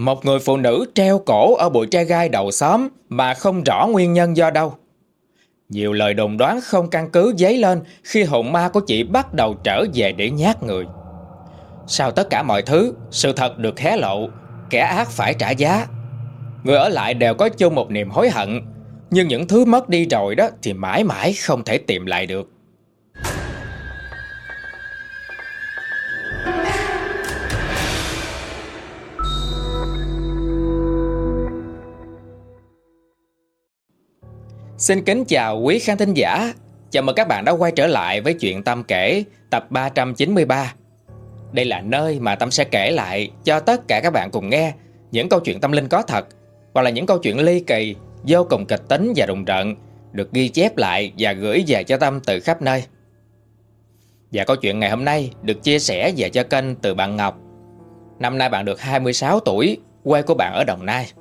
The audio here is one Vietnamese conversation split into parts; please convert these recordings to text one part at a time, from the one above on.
Một người phụ nữ treo cổ ở bụi tre gai đầu xóm mà không rõ nguyên nhân do đâu. Nhiều lời đồn đoán không căn cứ dấy lên khi hồn ma của chị bắt đầu trở về để nhát người. Sau tất cả mọi thứ, sự thật được hé lộ, kẻ ác phải trả giá. Người ở lại đều có chung một niềm hối hận, nhưng những thứ mất đi rồi đó thì mãi mãi không thể tìm lại được. Xin kính chào quý khán thính giả. Chào mừng các bạn đã quay trở lại với chuyện Tâm kể tập 393. Đây là nơi mà Tâm sẽ kể lại cho tất cả các bạn cùng nghe những câu chuyện tâm linh có thật hoặc là những câu chuyện ly kỳ, vô cùng kịch tính và rùng rợn được ghi chép lại và gửi về cho Tâm từ khắp nơi. Và câu chuyện ngày hôm nay được chia sẻ về cho kênh từ bạn Ngọc. Năm nay bạn được 26 tuổi, quê của bạn ở Đồng Nai.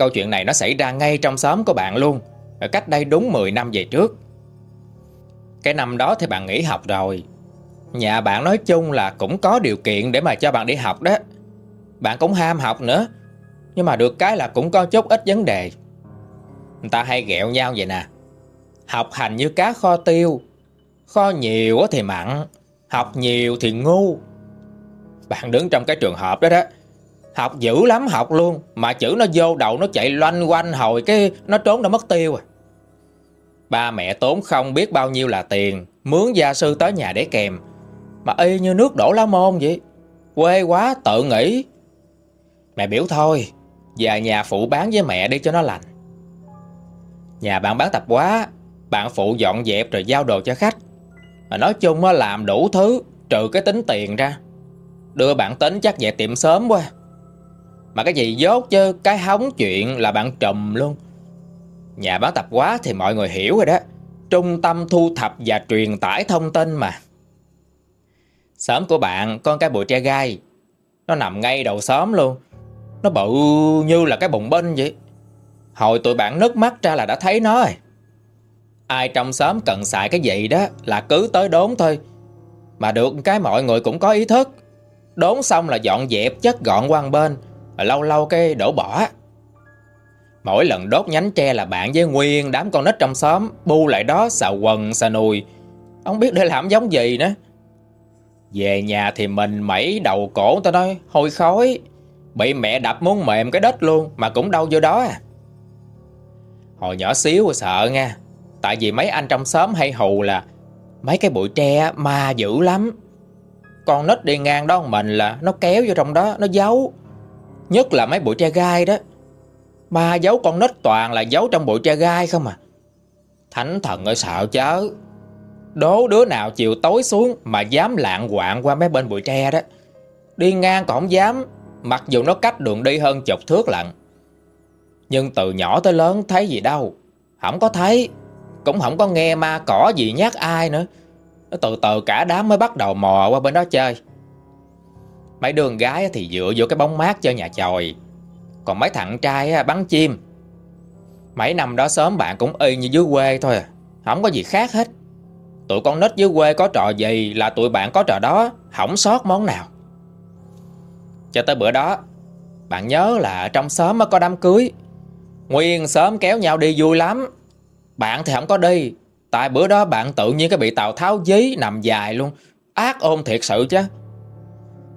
Câu chuyện này nó xảy ra ngay trong xóm của bạn luôn. Ở cách đây đúng 10 năm về trước. Cái năm đó thì bạn nghỉ học rồi. Nhà bạn nói chung là cũng có điều kiện để mà cho bạn đi học đó. Bạn cũng ham học nữa, Nhưng mà được cái là cũng có chút ít vấn đề. Người ta hay ghẹo nhau vậy nè. Học hành như cá kho tiêu. Kho nhiều thì mặn, Học nhiều thì ngu. Bạn đứng trong cái trường hợp đó đó Học dữ lắm, học luôn. Mà chữ nó vô đầu, nó chạy loanh quanh hồi cái Nó trốn nó mất tiêu à. Ba mẹ tốn không biết bao nhiêu là tiền, Mướn gia sư tới nhà để kèm. Mà y như nước đổ lá môn vậy. Quê quá, tự nghĩ. Mẹ biểu thôi, Về nhà phụ bán với mẹ đi cho nó lành. Nhà bạn bán tạp quá, Bạn phụ dọn dẹp rồi giao đồ cho khách. Mà nói chung làm đủ thứ, Trừ cái tính tiền ra. Đưa bạn tính chắc về tiệm sớm quá mà cái gì dốt chứ, Cái hóng chuyện là bạn trùm luôn. Nhà bán tập quá thì mọi người hiểu rồi đó. Trung tâm thu thập và truyền tải thông tin mà. Xóm của bạn, con cái bụi tre gai, Nó nằm ngay đầu xóm luôn. Nó bự như là cái bụng binh vậy. Hồi tụi bạn nước mắt ra là đã thấy nó rồi. Ai trong xóm cần xài cái gì đó Là cứ tới đốn thôi. Mà được cái mọi người cũng có ý thức. Đốn xong là dọn dẹp chất gọn qua bên lâu lâu cái đổ bỏ. Mỗi lần đốt nhánh tre là bạn với Nguyên đám con nít trong xóm bu lại đó xào quần xà nùi. Không biết để làm giống gì nữa. Về nhà thì mình mẩy đầu cổ tao nói hôi khói. Bị mẹ đập muốn mềm cái đất luôn mà cũng đâu vô đó à. Hồi nhỏ xíu sợ nha. Tại vì mấy anh trong xóm hay hù là mấy cái bụi tre ma dữ lắm. Con nít đi ngang đó mình là nó kéo vô trong đó, nó giấu. Nhất là mấy bụi tre gai đó. Ba giấu con nít toàn là giấu trong bụi tre gai không à. Thánh thần ơi, sợ chớ. Đố đứa nào chiều tối xuống Mà dám lạng quạng qua mấy bên bụi tre đó. Đi ngang còn không dám, Mặc dù nó cách đường đi hơn chục thước lận. Nhưng từ nhỏ tới lớn thấy gì đâu. Không có thấy, Cũng không có nghe ma cỏ gì nhát ai nữa. Từ từ cả đám mới bắt đầu mò qua bên đó chơi. Mấy đường gái thì dựa vô cái bóng mát cho nhà chòi. Còn mấy thằng trai bắn chim. Mấy năm đó sớm bạn cũng y như dưới quê thôi à. Không có gì khác hết. Tụi con nít dưới quê có trò gì là tụi bạn có trò đó Không sót món nào. Cho tới bữa đó, Bạn nhớ là trong xóm có đám cưới. Nguyên sớm kéo nhau đi vui lắm. Bạn thì không có đi. Tại bữa đó bạn tự nhiên cái bị Tào Tháo dí nằm dài luôn. Ác ôn thiệt sự chứ.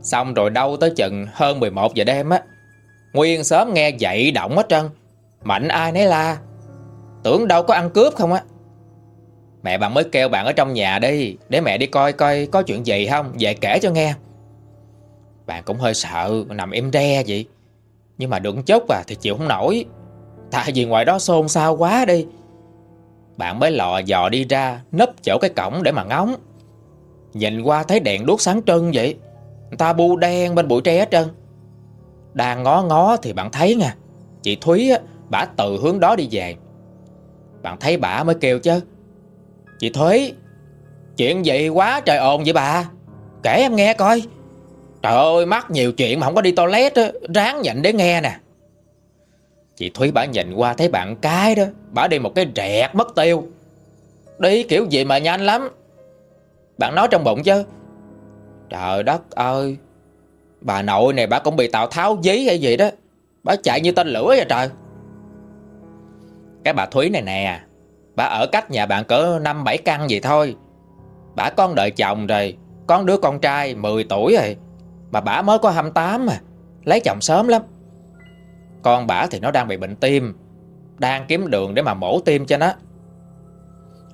Xong rồi đâu tới chừng hơn 11 giờ đêm á. Nguyên sớm nghe dậy động hết trơn. Mạnh ai nấy la, Tưởng đâu có ăn cướp không á? Mẹ bạn mới kêu bạn ở trong nhà đi, Để mẹ đi coi coi có chuyện gì không, Về kể cho nghe. Bạn cũng hơi sợ, nằm im re vậy. Nhưng mà đừng chốc à thì chịu không nổi. Tại vì ngoài đó xôn xao quá đi. Bạn mới lò dò đi ra, Nấp chỗ cái cổng để mà ngóng. Nhìn qua thấy đèn đuốc sáng trưng vậy ta bu đen bên bụi tre hết trơn. Đang ngó ngó thì bạn thấy nha. Chị Thúy á, bả từ hướng đó đi về. Bạn thấy bả mới kêu chứ. Chị Thúy Chuyện gì quá trời ồn vậy bà? Kể em nghe coi. Trời ơi mắc nhiều chuyện mà không có đi toilet á Ráng nhịn để nghe nè. Chị Thúy bả nhìn qua thấy bạn cái đó Bả đi một cái rẹt mất tiêu. Đi kiểu gì mà nhanh lắm. Bạn nói trong bụng chứ Trời đất ơi. Bà nội này bà cũng bị Tào Tháo dí hay gì đó. Bà chạy như tên lửa vậy trời. Cái bà Thúy này nè, Bà ở cách nhà bạn cỡ 5-7 căn gì thôi. Bà con đợi chồng rồi, Con đứa con trai 10 tuổi rồi. Mà bà mới có 28 mà, Lấy chồng sớm lắm. Con bà thì nó đang bị bệnh tim, Đang kiếm đường để mà mổ tim cho nó.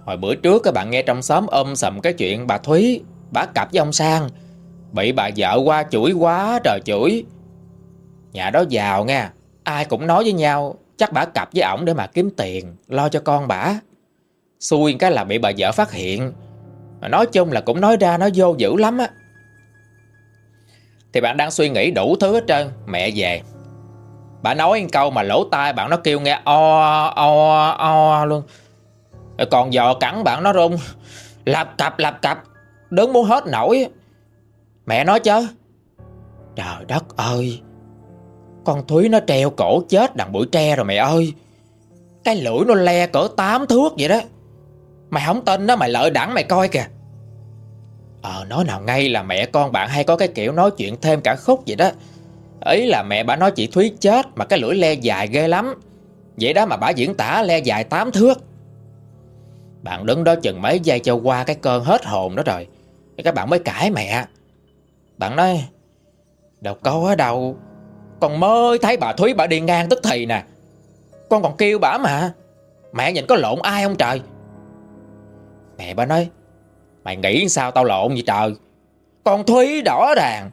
Hồi bữa trước các bạn nghe trong xóm um ôm sầm cái chuyện bà Thúy Bà cặp với ông Sang. Bị bà vợ qua chửi quá trời chửi. Nhà đó giàu nha, Ai cũng nói với nhau, Chắc bà cặp với ổng để mà kiếm tiền, Lo cho con bà Xui cái là bị bà vợ phát hiện. Mà Nói chung là cũng nói ra nó vô dữ lắm á. Thì bạn đang suy nghĩ đủ thứ hết trơn, Mẹ về. Bà nói câu mà lỗ tai bạn nó kêu nghe o o o luôn. Còn giò cắn bạn nó rung. Lạp cặp lạp cặp. Đứng muốn hết nổi. Mẹ nói chứ, Trời đất ơi, Con Thúy nó treo cổ chết đằng bụi tre rồi mẹ ơi. Cái lưỡi nó le cỡ 8 thước vậy đó. Mày không tin đó, mày lợi đẳng mày coi kìa. Ờ nói nào ngay là mẹ con bạn hay có cái kiểu nói chuyện thêm cả khúc vậy đó. Ý là mẹ bà nói chị Thúy chết mà cái lưỡi le dài ghê lắm. Vậy đó mà bà diễn tả le dài 8 thước. Bạn đứng đó chừng mấy giây cho qua cái cơn hết hồn đó rồi. Các bạn mới cãi mẹ. Bạn nói Đâu có ở đâu Con mới thấy bà Thúy, bà đi ngang tức thì nè. Con còn kêu bà mà. Mẹ nhìn có lộn ai không trời? Mẹ bà nói, Mày nghĩ sao tao lộn vậy trời? Con Thúy đỏ ràng.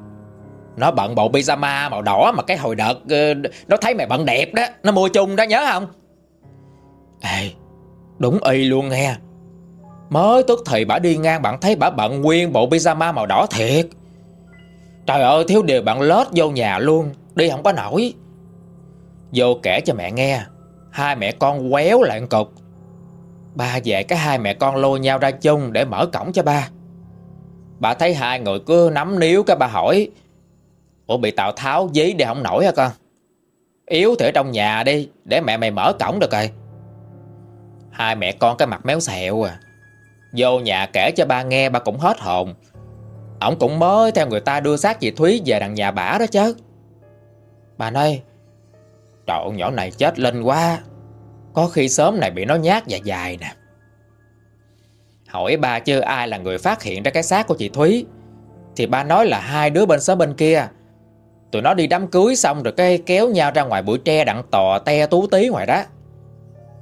Nó bận bộ pyjama màu đỏ Mà cái hồi đợt ờ, Nó thấy mày bận đẹp đó, Nó mua chung đó, nhớ không? Ê, Đúng y luôn nghe. Mới tức thì bà đi ngang, bạn thấy bà bận nguyên bộ pyjama màu đỏ thiệt. Trời ơi, thiếu điều bạn lết vô nhà luôn, Đi không có nổi. Vô kể cho mẹ nghe, Hai mẹ con quéo lại cục. Ba về cái hai mẹ con lôi nhau ra chung Để mở cổng cho ba. Bà thấy hai người cứ nắm níu cái bà hỏi, Ủa, bị Tào Tháo dí đi không nổi hả con? Yếu thể trong nhà đi, Để mẹ mày mở cổng được rồi. Hai mẹ con cái mặt méo xẹo à. Vô nhà kể cho ba nghe ba cũng hết hồn. Ông cũng mới theo người ta đưa xác chị Thúy về đằng nhà bả đó chứ. Bà ơi Trời ơi, nhỏ này chết lên quá. Có khi sớm này bị nó nhát và dài nè. Hỏi ba chứ ai là người phát hiện ra cái xác của chị Thúy. Thì ba nói là hai đứa bên xóm bên kia. Tụi nó đi đám cưới xong rồi cái kéo nhau ra ngoài bụi tre đặng tò te tú tí ngoài đó.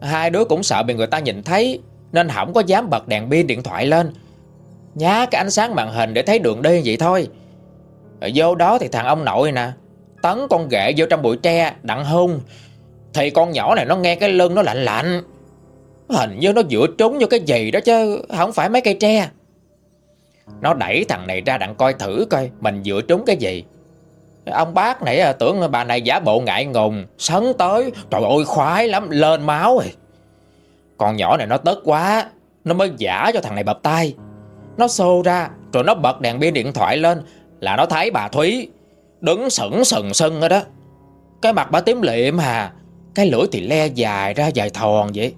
Hai đứa cũng sợ bị người ta nhìn thấy. Nên không có dám bật đèn pin điện thoại lên. Nhá cái ánh sáng màn hình để thấy đường đi vậy thôi. Ở vô đó thì thằng ông nội nè, Tấn con ghệ vô trong bụi tre, Đặng hung. Thì con nhỏ này nó nghe cái lưng nó lạnh lạnh. Hình như nó dựa trúng vô cái gì đó chứ, Không phải mấy cây tre. Nó đẩy thằng này ra đặng coi thử coi, Mình dựa trúng cái gì. Ông bác này à, tưởng bà này giả bộ ngại ngùng, Sấn tới. Trời ơi, khoái lắm, lên máu rồi. Con nhỏ này nó tức quá, Nó mới giả cho thằng này bập tay. Nó xô ra, Rồi nó bật đèn pin điện thoại lên Là nó thấy bà Thúy Đứng sững sừng sưng ở đó. Cái mặt bà tím liệm hà, Cái lưỡi thì le dài ra dài thòn vậy.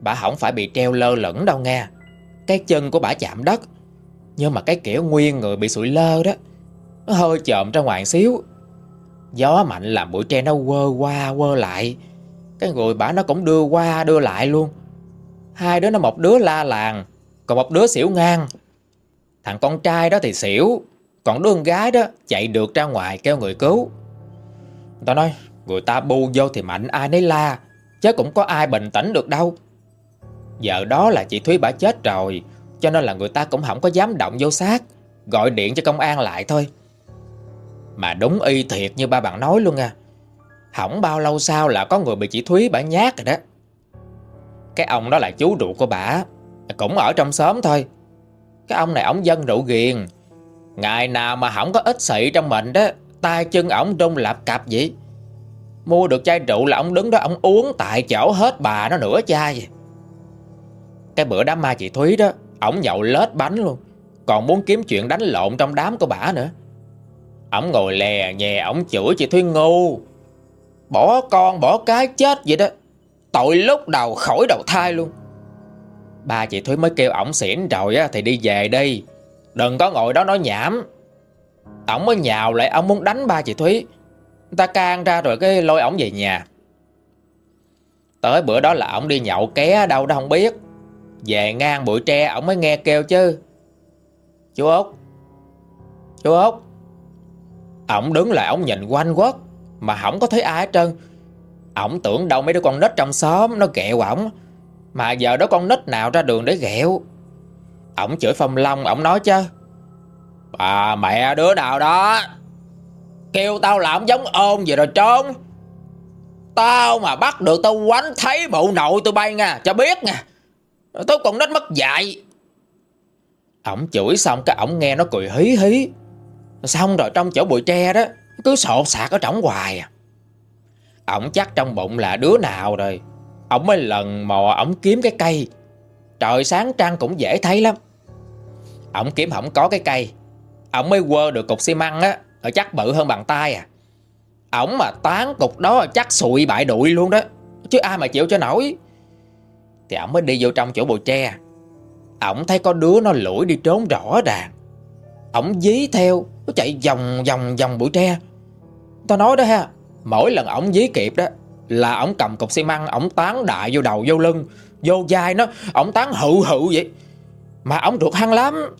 Bà không phải bị treo lơ lửng đâu nghe. Cái chân của bà chạm đất, Nhưng mà cái kiểu nguyên người bị sụi lơ đó, Nó hơi chộm ra ngoài xíu. Gió mạnh làm bụi tre nó quơ qua quơ lại. Cái người bà nó cũng đưa qua, đưa lại luôn. Hai đứa nó một đứa la làng, Còn một đứa xỉu ngang. Thằng con trai đó thì xỉu, Còn đứa con gái đó chạy được ra ngoài kêu người cứu. Tao nói, Người ta bu vô thì mạnh, ai nấy la, Chứ cũng có ai bình tĩnh được đâu. Giờ đó là chị Thúy bả chết rồi, Cho nên là người ta cũng không có dám động vô xác, Gọi điện cho công an lại thôi. Mà đúng y thiệt như ba bạn nói luôn nha Hỏng bao lâu sau là có người bị chị Thúy bả nhát rồi đó. Cái ông đó là chú ruột của bả, Cũng ở trong xóm thôi. Cái ông này ổng dân rượu ghiền. Ngày nào mà không có ít xị trong mình đó, tay chân ổng rung lạp cặp vậy. Mua được chai rượu là ông đứng đó ông uống tại chỗ hết bà nó nửa chai. Vậy. Cái bữa đám ma chị Thúy đó, Ổng nhậu lết bánh luôn. Còn muốn kiếm chuyện đánh lộn trong đám của bả nữa. Ổng ngồi lè nhè, Ổng chửi chị Thúy ngu. Bỏ con, bỏ cái chết vậy đó. Tội lúc đầu khỏi đầu thai luôn. Ba chị Thúy mới kêu ổng xỉn rồi á, Thì đi về đi Đừng có ngồi đó nói nhảm. Ổng mới nhào lại ông muốn đánh ba chị Thúy. Ta can ra rồi cái lôi ổng về nhà. Tới bữa đó là ổng đi nhậu ké đâu đó không biết. Về ngang bụi tre, ổng mới nghe kêu chứ. Chú Út. Chú Út. Ổng đứng lại, ổng nhìn quanh quất. Mà không có thấy ai hết trơn. Ổng tưởng đâu mấy đứa con nít trong xóm Nó ghẹo ổng. Mà giờ đó con nít nào ra đường để ghẹo? Ổng chửi Phong Long, Ổng nói chứ. Bà mẹ đứa nào đó, Kêu tao làm giống ôn vậy rồi trốn. Tao mà bắt được tao quánh thấy bộ nội tụi bay nha, Cho biết nha. Tôi còn nít mất dạy. Ổng chửi xong cái ổng nghe nó cười hí hí. Xong rồi trong chỗ bụi tre đó cứ sột sạc ở trỏng hoài à. Ổng chắc trong bụng là đứa nào rồi. Ổng mới lần mò ổng kiếm cái cây. Trời sáng trăng cũng dễ thấy lắm. Ổng kiếm không có cái cây. Ổng mới quơ được cục xi măng á ở chắc bự hơn bàn tay à. Ổng mà tán cục đó chắc sụi bại đuổi luôn đó, Chứ ai mà chịu cho nổi. Thì ổng mới đi vô trong chỗ bụi tre. Ổng thấy có đứa nó lủi đi trốn rõ ràng. Ổng dí theo Nó chạy vòng vòng vòng bụi tre. Tao nói đó ha Mỗi lần ổng dí kịp đó Là ổng cầm cục xi măng Ổng tán đại vô đầu vô lưng Vô vai nó Ổng tán hự hự vậy. Mà ổng ruột hăng lắm.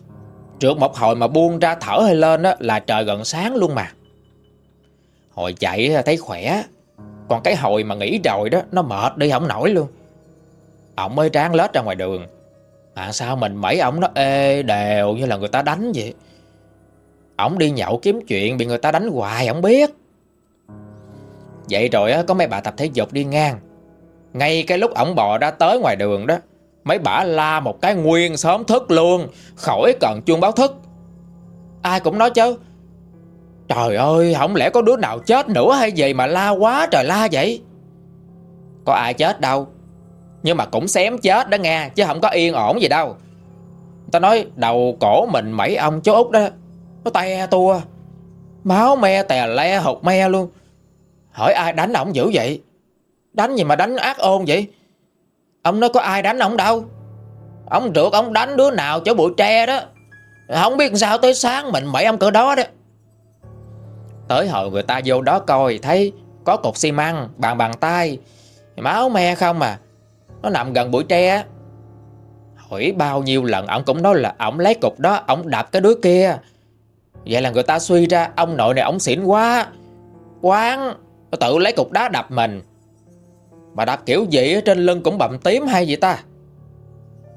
Trượt một hồi mà buông ra thở hơi lên đó, là trời gần sáng luôn mà. Hồi chạy thấy khỏe Còn cái hồi mà nghỉ rồi đó Nó mệt đi không nổi luôn. Ổng mới tráng lết ra ngoài đường. À sao mình mấy ổng nó ê đều như là người ta đánh vậy? Ổng đi nhậu kiếm chuyện bị người ta đánh hoài, ổng biết. Vậy rồi có mấy bà tập thể dục đi ngang. Ngay cái lúc ổng bò ra tới ngoài đường đó, Mấy bà la một cái nguyên sớm thức luôn, Khỏi cần chuông báo thức. Ai cũng nói chứ, Trời ơi không lẽ có đứa nào chết nữa hay gì mà la quá trời la vậy? Có ai chết đâu, Nhưng mà cũng xém chết đó nghe, Chứ không có yên ổn gì đâu. Ta nói, đầu cổ mình mấy ông chú út đó. Nó te tua. Máu me tè le, hột me luôn. Hỏi ai đánh ổng dữ vậy? Đánh gì mà đánh ác ôn vậy? Ông nói có ai đánh ông đâu. Ông rượt ông đánh đứa nào chỗ bụi tre đó. Không biết sao tới sáng mình mẩy ông cửa đó đó. Tới hồi người ta vô đó coi, Thấy có cục xi măng Bàn bàn tay. Máu me không à. Nó nằm gần bụi tre Hỏi bao nhiêu lần ông cũng nói là Ông lấy cục đó, ông đạp cái đứa kia. Vậy là người ta suy ra Ông nội này ông xỉn quá. Quán Tự lấy cục đá đập mình. Mà đập kiểu gì trên lưng cũng bầm tím hay vậy ta?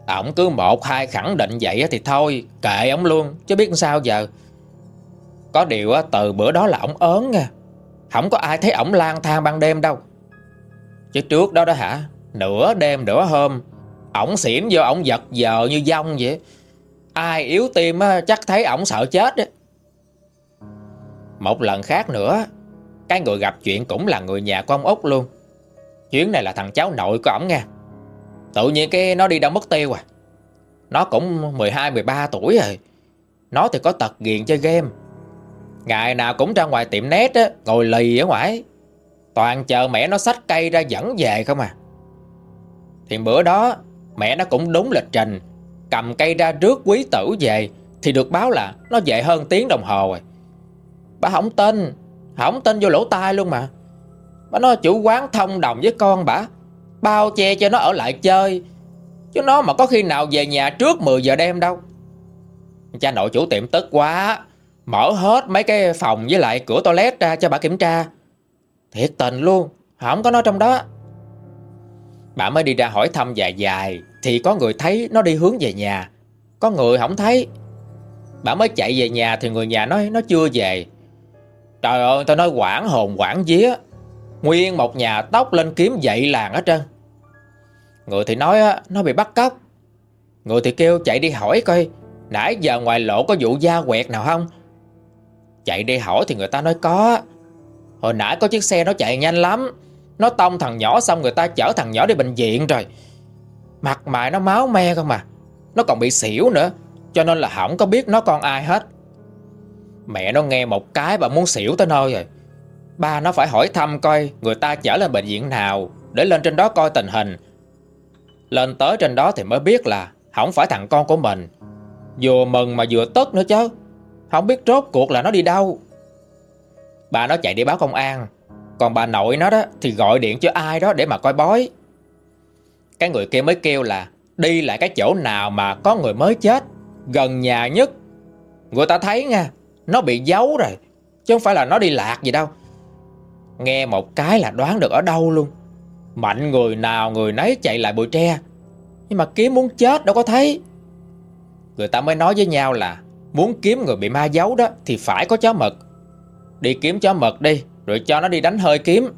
À, ổng cứ một, hai khẳng định vậy thì thôi, Kệ ổng luôn, chứ biết sao giờ. Có điều từ bữa đó là ổng ớn nha. Không có ai thấy ổng lang thang ban đêm đâu. Chứ trước đó đó hả, Nửa đêm nửa hôm, Ổng xỉn vô, ổng giật giờ như dông vậy. Ai yếu tim chắc thấy ổng sợ chết đấy. Một lần khác nữa, Cái người gặp chuyện cũng là người nhà của ông Út luôn. Chuyến này là thằng cháu nội của ổng nha Tự nhiên cái nó đi đâu mất tiêu à? Nó cũng 12-13 tuổi rồi. Nó thì có tật ghiền chơi game. Ngày nào cũng ra ngoài tiệm nét á, Ngồi lì ở ngoài. Toàn chờ mẹ nó xách cây ra dẫn về không à. Thì bữa đó, Mẹ nó cũng đúng lịch trình. Cầm cây ra rước quý tử về, Thì được báo là nó về hơn tiếng đồng hồ rồi. Bà không tin. Không tin vô lỗ tai luôn mà. Bà nói chủ quán thông đồng với con bả Bao che cho nó ở lại chơi. Chứ nó mà có khi nào về nhà trước 10 giờ đêm đâu. Cha nội chủ tiệm tức quá, Mở hết mấy cái phòng với lại cửa toilet ra cho bà kiểm tra. Thiệt tình luôn, Không có nó trong đó. Bà mới đi ra hỏi thăm dài dài, Thì có người thấy nó đi hướng về nhà. Có người không thấy. Bà mới chạy về nhà thì người nhà nói nó chưa về. Trời ơi, tao nói quảng hồn, quảng vía. Nguyên một nhà tóc lên kiếm dậy làng hết trơn. Người thì nói nó bị bắt cóc. Người thì kêu chạy đi hỏi coi, Nãy giờ ngoài lộ có vụ da quẹt nào không? Chạy đi hỏi thì người ta nói có. Hồi nãy có chiếc xe nó chạy nhanh lắm. Nó tông thằng nhỏ xong người ta chở thằng nhỏ đi bệnh viện rồi. Mặt mày nó máu me không mà Nó còn bị xỉu nữa, Cho nên là không có biết nó con ai hết. Mẹ nó nghe một cái bà muốn xỉu tới nơi rồi Ba nó phải hỏi thăm coi người ta chở lên bệnh viện nào, để lên trên đó coi tình hình. Lên tới trên đó thì mới biết là không phải thằng con của mình. Vừa mừng mà vừa tức nữa chứ. Không biết rốt cuộc là nó đi đâu Bà nó chạy đi báo công an Còn bà nội nó đó Thì gọi điện cho ai đó để mà coi bói Cái người kia mới kêu là Đi lại cái chỗ nào mà có người mới chết, Gần nhà nhất Người ta thấy nha nó bị giấu rồi, Chứ không phải là nó đi lạc gì đâu. Nghe một cái là đoán được ở đâu luôn. Mạnh người nào người nấy chạy lại bụi tre. Nhưng mà kiếm muốn chết đâu có thấy. Người ta mới nói với nhau là Muốn kiếm người bị ma giấu đó Thì phải có chó mực. Đi kiếm chó mực đi, Rồi cho nó đi đánh hơi kiếm.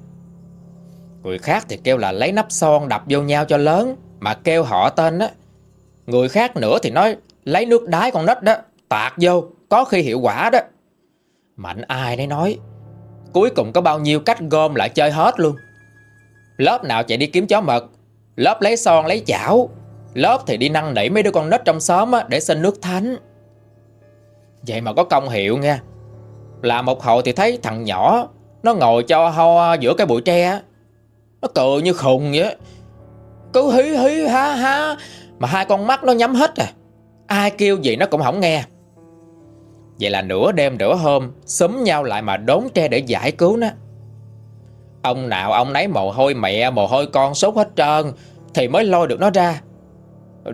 Người khác thì kêu là lấy nắp son đập vô nhau cho lớn, Mà kêu họ tên á. Người khác nữa thì nói Lấy nước đái con nít đó, Tạt vô. Có khi hiệu quả đó. Mạnh ai nấy nói Cuối cùng có bao nhiêu cách gom lại chơi hết luôn. Lớp nào chạy đi kiếm chó mật Lớp lấy son lấy chảo Lớp thì đi năn nỉ mấy đứa con nít trong xóm á, Để xin nước thánh. Vậy mà có công hiệu nha Là một hồi thì thấy thằng nhỏ Nó ngồi cho ho giữa cái bụi tre Nó cười như khùng vậy Cứ hí hí ha ha Mà hai con mắt nó nhắm hết à. Ai kêu gì nó cũng không nghe. Vậy là nửa đêm nửa hôm, Xúm nhau lại mà đốn tre để giải cứu nó. Ông nào ông nấy mồ hôi mẹ, Mồ hôi con sốt hết trơn, Thì mới lôi được nó ra.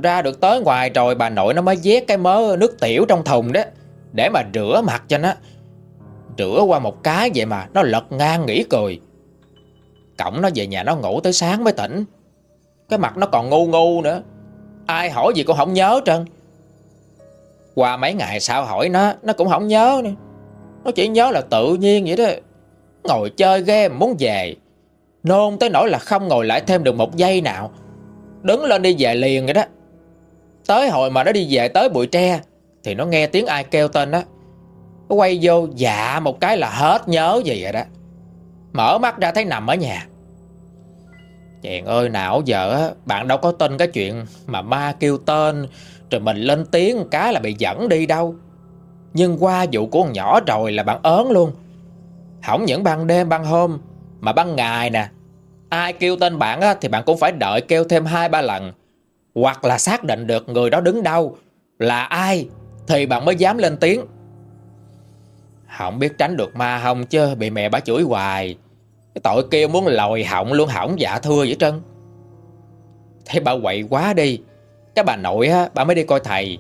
Ra được tới ngoài rồi bà nội nó mới vét cái mớ nước tiểu trong thùng đó, Để mà rửa mặt cho nó. Rửa qua một cái vậy mà Nó lật ngang nghỉ cười. Cổng nó về nhà nó ngủ tới sáng mới tỉnh. Cái mặt nó còn ngu ngu nữa. Ai hỏi gì cũng không nhớ trơn. Qua mấy ngày sau hỏi nó Nó cũng không nhớ nữa. Nó chỉ nhớ là tự nhiên vậy đó. Ngồi chơi game muốn về. Nôn tới nỗi là không ngồi lại thêm được một giây nào. Đứng lên đi về liền vậy đó. Tới hồi mà nó đi về tới bụi tre, Thì nó nghe tiếng ai kêu tên đó. Nó quay vô dạ một cái là hết nhớ gì vậy đó. Mở mắt ra thấy nằm ở nhà. Chàng ơi, nào giờ bạn đâu có tin cái chuyện mà ma kêu tên rồi mình lên tiếng cái là bị dẫn đi đâu. Nhưng qua vụ của con nhỏ rồi là bạn ớn luôn. Không những ban đêm ban hôm Mà ban ngày nè. Ai kêu tên bạn á, thì bạn cũng phải đợi kêu thêm hai ba lần. Hoặc là xác định được người đó đứng đâu Là ai Thì bạn mới dám lên tiếng. Không biết tránh được ma không chứ Bị mẹ bà chửi hoài. Cái tội kêu muốn lòi họng luôn hỏng dạ thưa vậy trân. Thấy bà quậy quá đi. Cái bà nội á, bà mới đi coi thầy.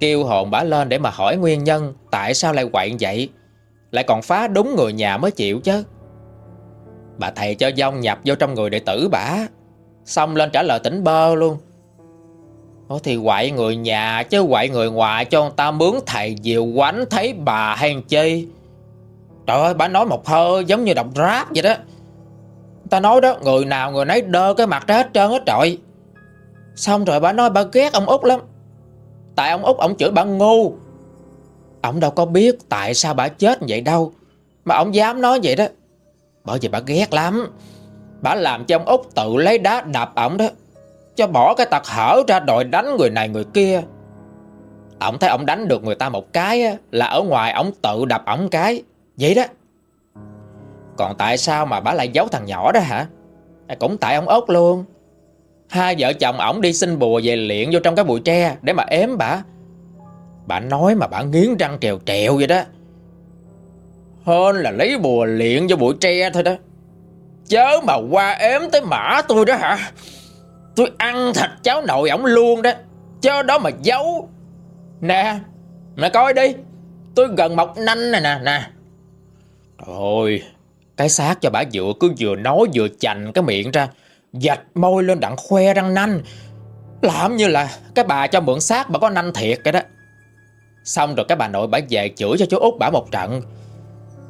Kêu hồn bà lên để mà hỏi nguyên nhân Tại sao lại quậy vậy. Lại còn phá đúng người nhà mới chịu chứ. Bà thầy cho dông nhập vô trong người đệ tử bả Xong lên trả lời tỉnh bơ luôn. Ủa thì quậy người nhà chứ quậy người ngoài cho người ta mướn thầy diều quánh thấy bà hay chi. Trời ơi bà nói một hơi giống như đọc rap vậy đó. Ta nói đó người nào người nấy đơ cái mặt ra hết trơn hết trời. Xong rồi bà nói bà ghét ông Út lắm. Tại ông Út, ông chửi bà ngu. Ông đâu có biết tại sao bà chết vậy đâu. Mà ông dám nói vậy đó. Bởi vì bà ghét lắm. Bà làm cho ông Út tự lấy đá đập ổng đó. Cho bỏ cái tật hở ra đòi đánh người này người kia. Ông thấy ông đánh được người ta một cái Là ở ngoài ông tự đập ổng cái. Vậy đó. Còn tại sao mà bà lại giấu thằng nhỏ đó hả? Cũng tại ông Út luôn. Hai vợ chồng ổng đi xin bùa về luyện vô trong cái bụi tre Để mà ém bà. Bà nói mà bà nghiến răng trèo trèo vậy đó. Hơn là lấy bùa luyện vô bụi tre thôi đó. Chớ mà qua ếm tới mã tôi đó hả? Tôi ăn thịt cháu nội ổng luôn đó. Chớ đó mà giấu. Nè, Mẹ coi đi. Tôi gần mọc nanh này nè nè. Trời Cái xác cho bà dựa cứ vừa nói vừa chành cái miệng ra. Dạch môi lên đặng khoe răng nanh. Làm như là Cái bà cho mượn xác bà có nanh thiệt cái đó. Xong rồi cái bà nội bả về chửi cho chú út bả một trận.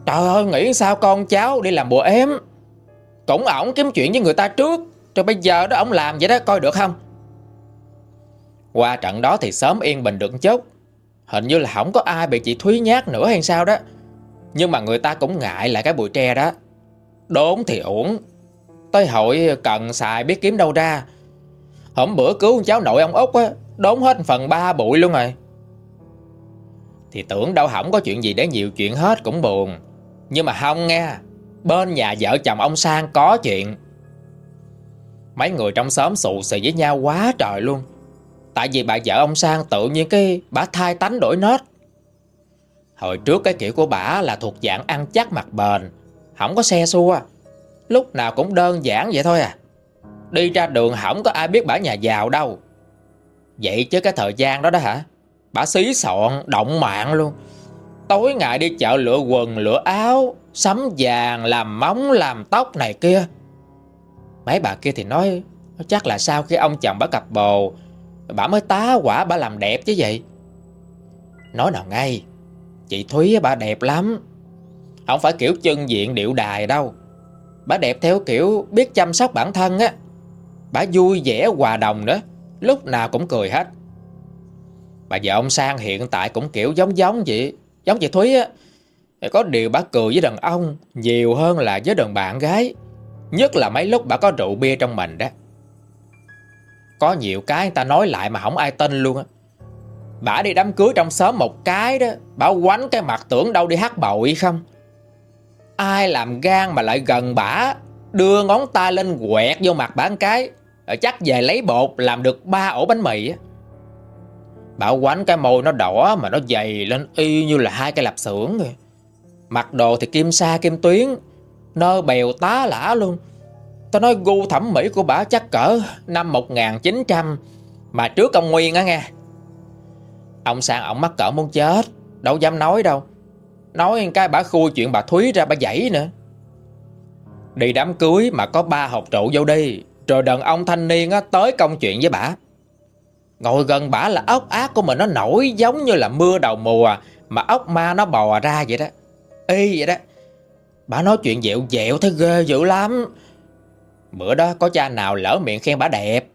Trời ơi, nghĩ sao con cháu đi làm bùa ém? Cũng ổng kiếm chuyện với người ta trước, Rồi bây giờ đó ổng làm vậy đó, coi được không? Qua trận đó thì sớm yên bình được chút. Hình như là không có ai bị chị Thúy nhát nữa hay sao đó. Nhưng mà người ta cũng ngại lại cái bụi tre đó. Đốn thì uổng. Tới hội cần xài biết kiếm đâu ra. Hôm bữa cứu cháu nội ông Út á, Đốn hết phần ba bụi luôn rồi. Thì tưởng đâu hổng có chuyện gì để nhiều chuyện hết cũng buồn. Nhưng mà không nghe, Bên nhà vợ chồng ông Sang có chuyện. Mấy người trong xóm xù xì với nhau quá trời luôn. Tại vì bà vợ ông Sang tự nhiên cái Bà thai tánh đổi nết. Hồi trước cái kiểu của bả là thuộc dạng ăn chắc mặt bền Không có xe xua. Lúc nào cũng đơn giản vậy thôi à. Đi ra đường không có ai biết bả nhà giàu đâu. Vậy chứ cái thời gian đó đó hả? Bả xí sọn động mạng luôn. Tối ngày đi chợ lựa quần, lựa áo, Sắm vàng, làm móng, làm tóc này kia. Mấy bà kia thì nói Chắc là sau khi ông chồng bả cặp bồ Bà mới tá quả bà làm đẹp chứ vậy. Nói nào ngay, Chị Thúy bà đẹp lắm. Không phải kiểu chân diện điệu đài đâu. Bà đẹp theo kiểu biết chăm sóc bản thân á. Bà vui vẻ hòa đồng nữa Lúc nào cũng cười hết. Bà vợ ông Sang hiện tại cũng kiểu giống giống vậy, Giống chị Thúy á. Có điều bà cười với đàn ông Nhiều hơn là với đàn bạn gái, Nhất là mấy lúc bà có rượu bia trong mình đó. Có nhiều cái người ta nói lại mà không ai tin luôn á. Bà đi đám cưới trong xóm một cái đó, Bà quánh cái mặt tưởng đâu đi hát bội không. Ai làm gan mà lại gần bả, Đưa ngón tay lên quẹt vô mặt bả cái Chắc về lấy bột làm được ba ổ bánh mì Bả quánh cái môi nó đỏ mà nó dày lên y như là hai cái lạp xưởng rồi Mặc đồ thì kim sa, kim tuyến Nơ bèo tá lả luôn. Tao nói gu thẩm mỹ của bả chắc cỡ năm 1900 Mà trước ông Nguyên á nghe. Ông Sang ổng mắc cỡ muốn chết, Đâu dám nói đâu. Nói cái bà khui chuyện bà Thúy ra bà dãy nữa. Đi đám cưới mà có ba hộp rượu vô đi Rồi đàn ông thanh niên á, tới công chuyện với bà Ngồi gần bà là ốc ác của mình nó nổi giống như là mưa đầu mùa Mà ốc ma nó bò ra vậy đó. Y vậy đó. Bà nói chuyện dẹo dẹo thấy ghê dữ lắm. Bữa đó có cha nào lỡ miệng khen bà đẹp.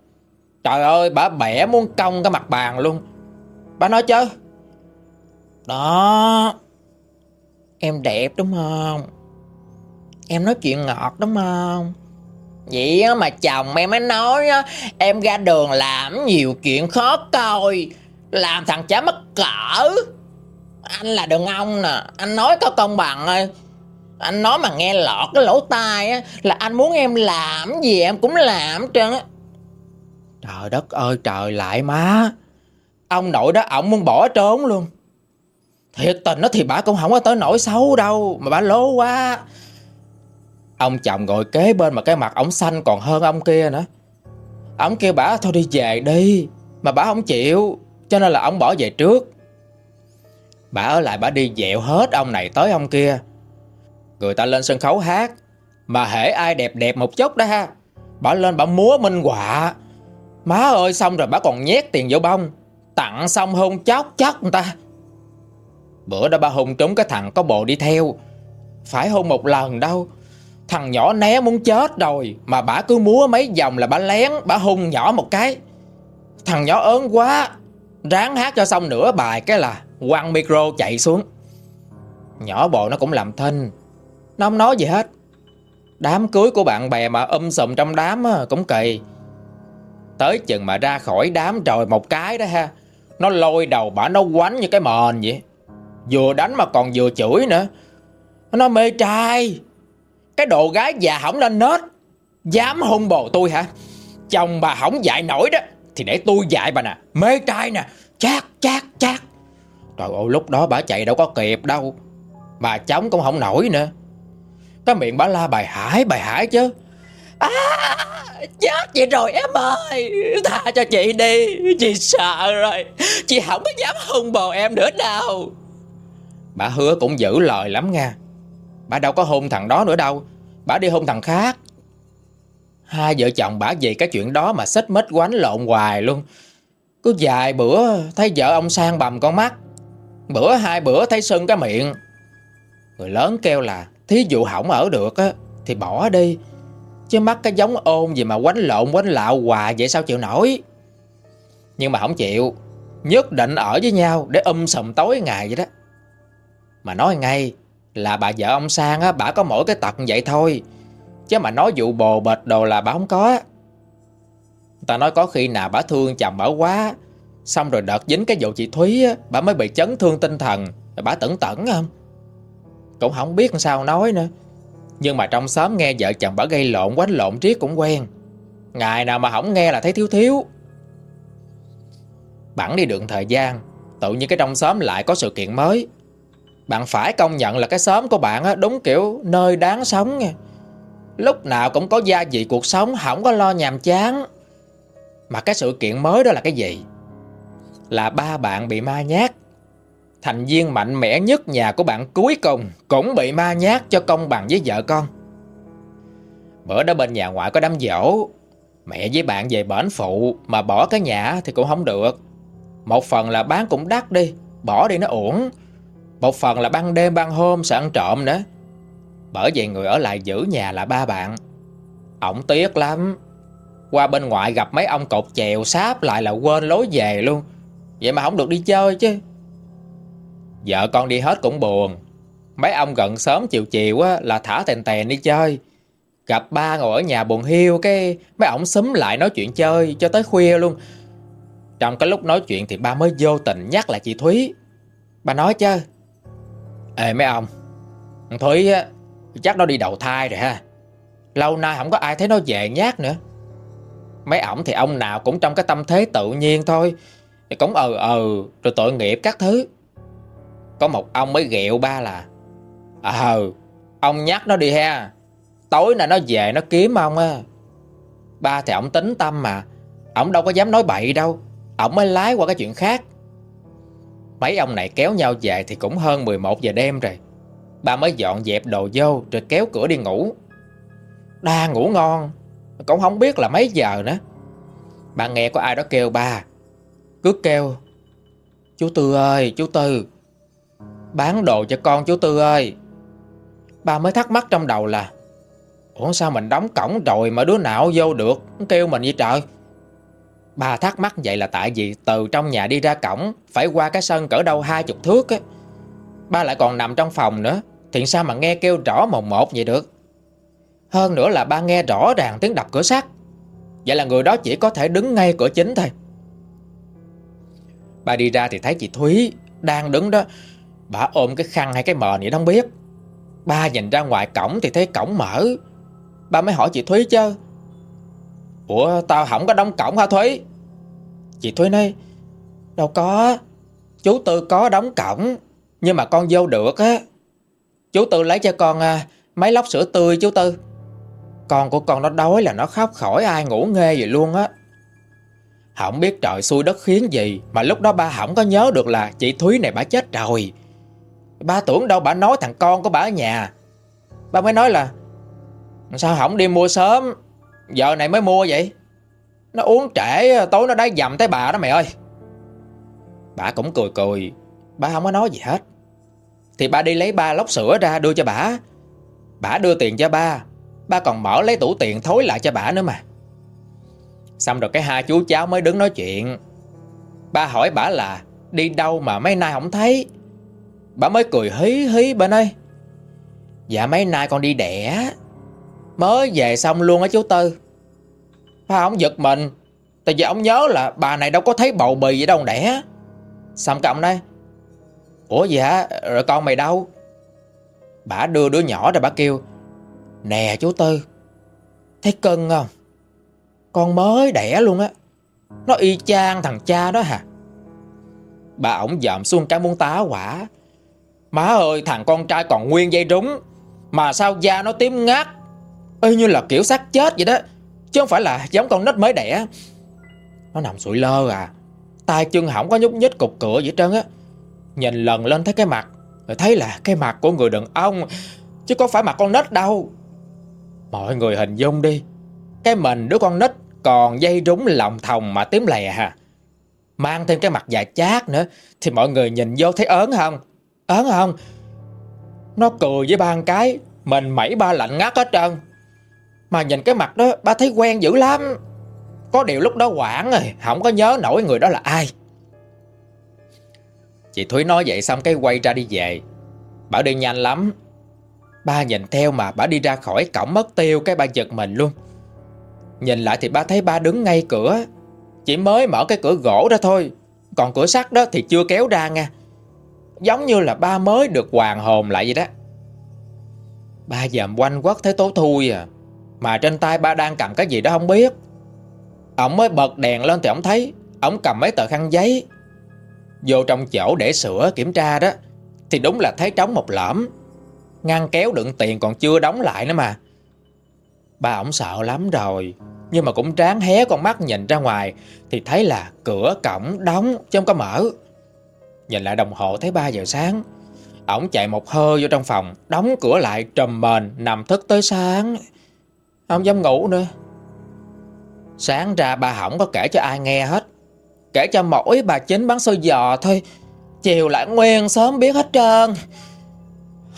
Trời ơi bà bẻ muốn cong cái mặt bàn luôn. Bà nói chứ. Đó. Em đẹp, đúng không? Em nói chuyện ngọt, đúng không? Vậy mà chồng em mới nói Em ra đường làm nhiều chuyện khó coi, Làm thằng chả mất cỡ. Anh là đàn ông nè, Anh nói có công bằng ơi. Anh nói mà nghe lọt cái lỗ tai á, Là anh muốn em làm gì em cũng làm trơn á. Trời đất ơi, trời lại má. Ông nội đó, ổng muốn bỏ trốn luôn. Thiệt tình nó thì bà cũng không có tới nỗi xấu đâu, Mà bà lố quá. Ông chồng ngồi kế bên mà cái mặt ổng xanh còn hơn ông kia nữa. Ông kêu bà thôi đi về đi, Mà bà không chịu, Cho nên là ông bỏ về trước. Bà ở lại bà đi dẹo hết ông này tới ông kia. Người ta lên sân khấu hát, Mà hễ ai đẹp đẹp một chút đó ha Bà lên bà múa minh họa. Má ơi, xong rồi bà còn nhét tiền vô bông, Tặng xong hôn chóc chóc người ta. Bữa đó bà hùng trúng cái thằng có bộ đi theo. Phải hôn một lần đâu. Thằng nhỏ né muốn chết rồi, Mà bà cứ múa mấy vòng là bà lén Bà hung nhỏ một cái. Thằng nhỏ ớn quá, Ráng hát cho xong nửa bài cái là Quăng micro chạy xuống. Nhỏ bộ nó cũng làm thinh. Nó không nói gì hết. Đám cưới của bạn bè mà um sùm trong đám cũng kỳ. Tới chừng mà ra khỏi đám rồi một cái đó ha, Nó lôi đầu bà nó quánh như cái mền vậy. Vừa đánh mà còn vừa chửi nữa. Nó mê trai, cái đồ gái già hỏng lên nết. Dám hôn bồ tôi hả? Chồng bà hỏng dạy nổi đó, Thì để tôi dạy bà nè. Mê trai nè, Chát chát chát. Trời ơi, lúc đó bà chạy đâu có kịp đâu, Bà chống cũng không nổi nữa. Cái miệng bà la bài hải bài hải chứ. À chết vậy rồi em ơi, Tha cho chị đi, Chị sợ rồi, Chị không có dám hôn bồ em nữa đâu. Bà hứa cũng giữ lời lắm nha. Bà đâu có hôn thằng đó nữa đâu. Bà đi hôn thằng khác. Hai vợ chồng bà vì cái chuyện đó mà xích mít quánh lộn hoài luôn. Cứ vài bữa thấy vợ ông sang bầm con mắt. Bữa hai bữa thấy sưng cái miệng. Người lớn kêu là, Thí dụ hỏng ở được á, Thì bỏ đi. Chứ mắc cái giống ôn gì mà quánh lộn, quánh lạo hoài Vậy sao chịu nổi? Nhưng mà không chịu. Nhất định ở với nhau để um sầm tối ngày vậy đó. Mà nói ngay là bà vợ ông Sang á, bà có mỗi cái tật vậy thôi. Chứ mà nói vụ bồ bệt đồ là bà không có. Ta nói có khi nào bà thương chồng bà quá, xong rồi đợt dính cái vụ chị Thúy á, bà mới bị chấn thương tinh thần, rồi bà tẩn tẩn không? Cũng không biết sao nói nữa. Nhưng mà trong xóm nghe vợ chồng bà gây lộn quánh lộn triết cũng quen. Ngày nào mà không nghe là thấy thiếu thiếu. Bẵng đi đường thời gian, tự nhiên cái trong xóm lại có sự kiện mới. Bạn phải công nhận là cái xóm của bạn á, đúng kiểu nơi đáng sống nha. Lúc nào cũng có gia vị cuộc sống, không có lo nhàm chán. Mà cái sự kiện mới đó là cái gì? Là ba bạn bị ma nhát. Thành viên mạnh mẽ nhất nhà của bạn cuối cùng cũng bị ma nhát cho công bằng với vợ con. Bữa đó bên nhà ngoại có đám dỗ Mẹ với bạn về bển phụ Mà bỏ cái nhà thì cũng không được Một phần là bán cũng đắt đi Bỏ đi nó uổng một phần là ban đêm ban hôm sợ ăn trộm nữa. Bởi vậy người ở lại giữ nhà là ba bạn. Ổng tiếc lắm. Qua bên ngoại gặp mấy ông cột chèo sáp lại là quên lối về luôn. Vậy mà không được đi chơi chứ. Vợ con đi hết cũng buồn. Mấy ông gần sớm chiều chiều á, là thả tèn tèn đi chơi. Gặp ba ngồi ở nhà buồn hiu Cái mấy ổng xúm lại nói chuyện chơi Cho tới khuya luôn. Trong cái lúc nói chuyện thì ba mới vô tình nhắc lại chị Thúy. Ba nói chứ Ê, mấy ông. Thúy á, Chắc nó đi đầu thai rồi ha. Lâu nay không có ai thấy nó về nhát nữa. Mấy ổng thì ông nào cũng trong cái tâm thế tự nhiên thôi. Thì cũng ờ ờ Rồi tội nghiệp các thứ. Có một ông mới ghẹo ba là Ờ Ông nhắc nó đi ha. Tối nay nó về nó kiếm ông á. Ba thì ổng tính tâm mà. Ổng đâu có dám nói bậy đâu. Ổng mới lái qua cái chuyện khác. Mấy ông này kéo nhau về thì cũng hơn 11 giờ đêm rồi. Ba mới dọn dẹp đồ vô Rồi kéo cửa đi ngủ. Đa ngủ ngon, Cũng không biết là mấy giờ nữa. Ba nghe có ai đó kêu ba, Cứ kêu, Chú Tư ơi, chú Tư, Bán đồ cho con chú Tư ơi. Ba mới thắc mắc trong đầu là, Ủa sao mình đóng cổng rồi mà đứa nào vô được? Kêu mình vậy trời. Bà thắc mắc vậy là tại vì từ trong nhà đi ra cổng, Phải qua cái sân cỡ đâu hai chục thước ấy. Ba lại còn nằm trong phòng nữa Thì sao mà nghe kêu rõ mồm một vậy được? Hơn nữa là ba nghe rõ ràng tiếng đập cửa sắt. Vậy là người đó chỉ có thể đứng ngay cửa chính thôi. Ba đi ra thì thấy chị Thúy Đang đứng đó. Bà ôm cái khăn hay cái mền vậy không biết. Ba nhìn ra ngoài cổng thì thấy cổng mở. Ba mới hỏi chị Thúy chứ Ủa tao không có đóng cổng hả Thúy? Chị Thúy nói Đâu có. Chú Tư có đóng cổng Nhưng mà con vô được á. Chú Tư lấy cho con à, mấy lốc sữa tươi chú Tư. Con của con nó đói là nó khóc khỏi ai ngủ nghe vậy luôn á. Không biết trời xui đất khiến gì Mà lúc đó ba không có nhớ được là chị Thúy này bà chết rồi. Ba tưởng đâu bà nói thằng con của bà ở nhà. Ba mới nói là Sao không đi mua sớm? Giờ này mới mua vậy? Nó uống trễ, tối nó đá dầm tới bà đó mày ơi. Bà cũng cười cười, Bà không có nói gì hết. Thì bà đi lấy ba lốc sữa ra đưa cho bà. Bà đưa tiền cho ba Ba còn mở lấy tủ tiền thối lại cho bà nữa mà. Xong rồi cái hai chú cháu mới đứng nói chuyện. Ba hỏi bà là, Đi đâu mà mấy nay không thấy? Bà mới cười hí hí bên ơi Dạ mấy nay con đi đẻ. Mới về xong luôn á chú Tư. Ba ông giật mình, Tại vì ông nhớ là bà này đâu có thấy bầu bì gì đâu, đẻ. Xong cái ông nói, Ủa gì hả? Rồi con mày đâu? Bà đưa đứa nhỏ ra bà kêu, Nè chú Tư, Thấy cưng không? Con mới đẻ luôn á. Nó y chang thằng cha đó hả? Bà ổng dòm xuống cái muốn tá quả Má ơi, thằng con trai còn nguyên dây rúng, Mà sao da nó tím ngắt Y như là kiểu xác chết vậy đó. Chứ không phải là giống con nít mới đẻ. Nó nằm sụi lơ à. Tay chân hỏng có nhúc nhích cục cửa vậy trơn á. Nhìn lần lên thấy cái mặt, Rồi thấy là cái mặt của người đàn ông. Chứ có phải mặt con nít đâu. Mọi người hình dung đi. Cái mình đứa con nít Còn dây rúng lòng thòng mà tím lè hà Mang thêm cái mặt dài chát nữa, Thì mọi người nhìn vô thấy ớn không? Ớn không? Nó cười với ba cái, Mình mẩy ba lạnh ngắt hết trơn mà nhìn cái mặt đó, ba thấy quen dữ lắm. Có điều lúc đó quảng rồi, Không có nhớ nổi người đó là ai. Chị Thúy nói vậy xong cái quay ra đi về. Bảo đi nhanh lắm. Ba nhìn theo mà bà đi ra khỏi cổng mất tiêu Cái ba giật mình luôn. Nhìn lại thì ba thấy ba đứng ngay cửa. Chỉ mới mở cái cửa gỗ ra thôi. Còn cửa sắt đó thì chưa kéo ra nha. Giống như là ba mới được hoàn hồn lại vậy đó. Ba dòm quanh quất thấy tố thui à mà trên tay ba đang cầm cái gì đó không biết. Ông mới bật đèn lên thì ông thấy, Ông cầm mấy tờ khăn giấy. Vô trong chỗ để sửa, kiểm tra đó, Thì đúng là thấy trống một lõm. Ngăn kéo đựng tiền còn chưa đóng lại nữa mà. Ba ổng sợ lắm rồi, Nhưng mà cũng tráng hé con mắt nhìn ra ngoài, Thì thấy là cửa cổng đóng Chứ không có mở. Nhìn lại đồng hồ thấy 3 giờ sáng. Ổng chạy một hơi vô trong phòng, Đóng cửa lại trầm mền Nằm thức tới sáng. Không dám ngủ nữa. Sáng ra bà hỏng có kể cho ai nghe hết. Kể cho mỗi bà chính bán xôi giò thôi. Chiều lại nguyên sớm biết hết trơn.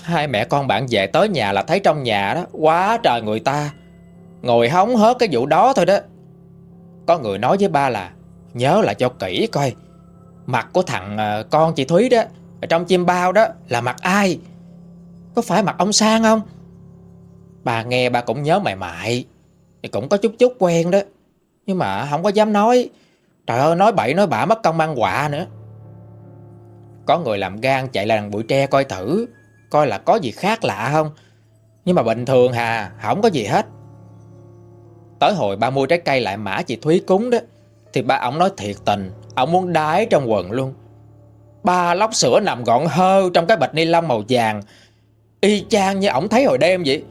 Hai mẹ con bạn về tới nhà là thấy trong nhà đó, Quá trời người ta. Ngồi hóng hớt cái vụ đó thôi đó. Có người nói với ba là, Nhớ là cho kỹ coi. Mặt của thằng ờ, con chị Thúy đó, ở Trong chim bao đó là mặt ai? Có phải mặt ông Sang không? Bà nghe bà cũng nhớ mày mại Thì cũng có chút chút quen đó. Nhưng mà không có dám nói. Trời ơi, nói bậy, nói bạ, mất công mang quạ nữa. Có người làm gan chạy lại đằng bụi tre coi thử, Coi là có gì khác lạ không. Nhưng mà bình thường hà, Không có gì hết. Tới hồi ba mua trái cây lại mã chị Thúy cúng đó, Thì ba ổng nói thiệt tình, Ông muốn đái trong quần luôn. Ba lóc sữa nằm gọn hơ Trong cái bịch ni lông màu vàng. Y chang như ổng thấy hồi đêm vậy.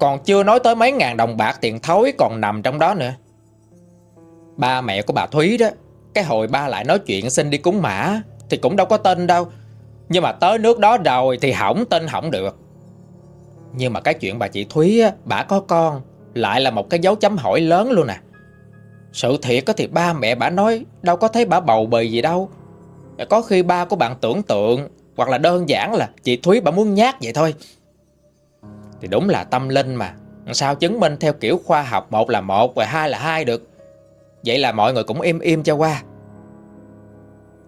Còn chưa nói tới mấy ngàn đồng bạc tiền thối Còn nằm trong đó nữa. Ba mẹ của bà Thúy đó Cái hồi ba lại nói chuyện xin đi cúng mã Thì cũng đâu có tin đâu. Nhưng mà tới nước đó rồi Thì hỏng tin hỏng được. Nhưng mà cái chuyện bà chị Thúy á, Bà có con Lại là một cái dấu chấm hỏi lớn luôn nè Sự thiệt thì ba mẹ bà nói Đâu có thấy bà bầu bì gì đâu. Có khi ba của bạn tưởng tượng Hoặc là đơn giản là chị Thúy bà muốn nhát vậy thôi. Thì đúng là tâm linh mà. Sao chứng minh theo kiểu khoa học Một là một và hai là hai được? Vậy là mọi người cũng im im cho qua.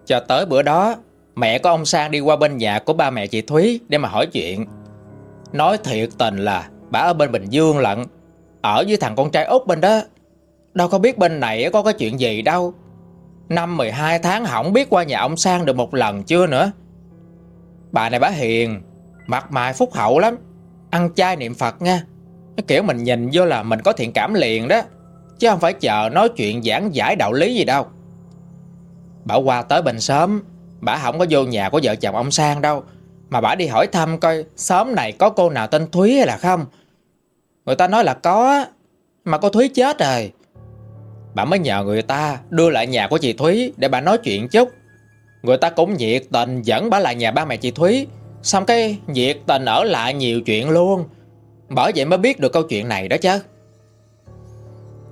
Cho tới bữa đó, Mẹ của ông Sang đi qua bên nhà của ba mẹ chị Thúy Để mà hỏi chuyện. Nói thiệt tình là Bà ở bên Bình Dương lận, Ở với thằng con trai út bên đó. Đâu có biết bên này có cái chuyện gì đâu. Năm 12 tháng không biết qua nhà ông Sang được một lần chưa nữa. Bà này bà hiền, Mặt mày phúc hậu lắm. Ăn chay niệm Phật nha. Cái kiểu mình nhìn vô là mình có thiện cảm liền đó, Chứ không phải chờ nói chuyện giảng giải đạo lý gì đâu. Bảo qua tới bên sớm Bà không có vô nhà của vợ chồng ông Sang đâu, Mà bà đi hỏi thăm coi sớm này có cô nào tên Thúy hay là không. Người ta nói là có, Mà cô Thúy chết rồi. Bà mới nhờ người ta đưa lại nhà của chị Thúy Để bà nói chuyện chút. Người ta cũng nhiệt tình dẫn bà lại nhà ba mẹ chị Thúy. Xong cái nhiệt tình ở lại nhiều chuyện luôn. Bởi vậy mới biết được câu chuyện này đó chứ.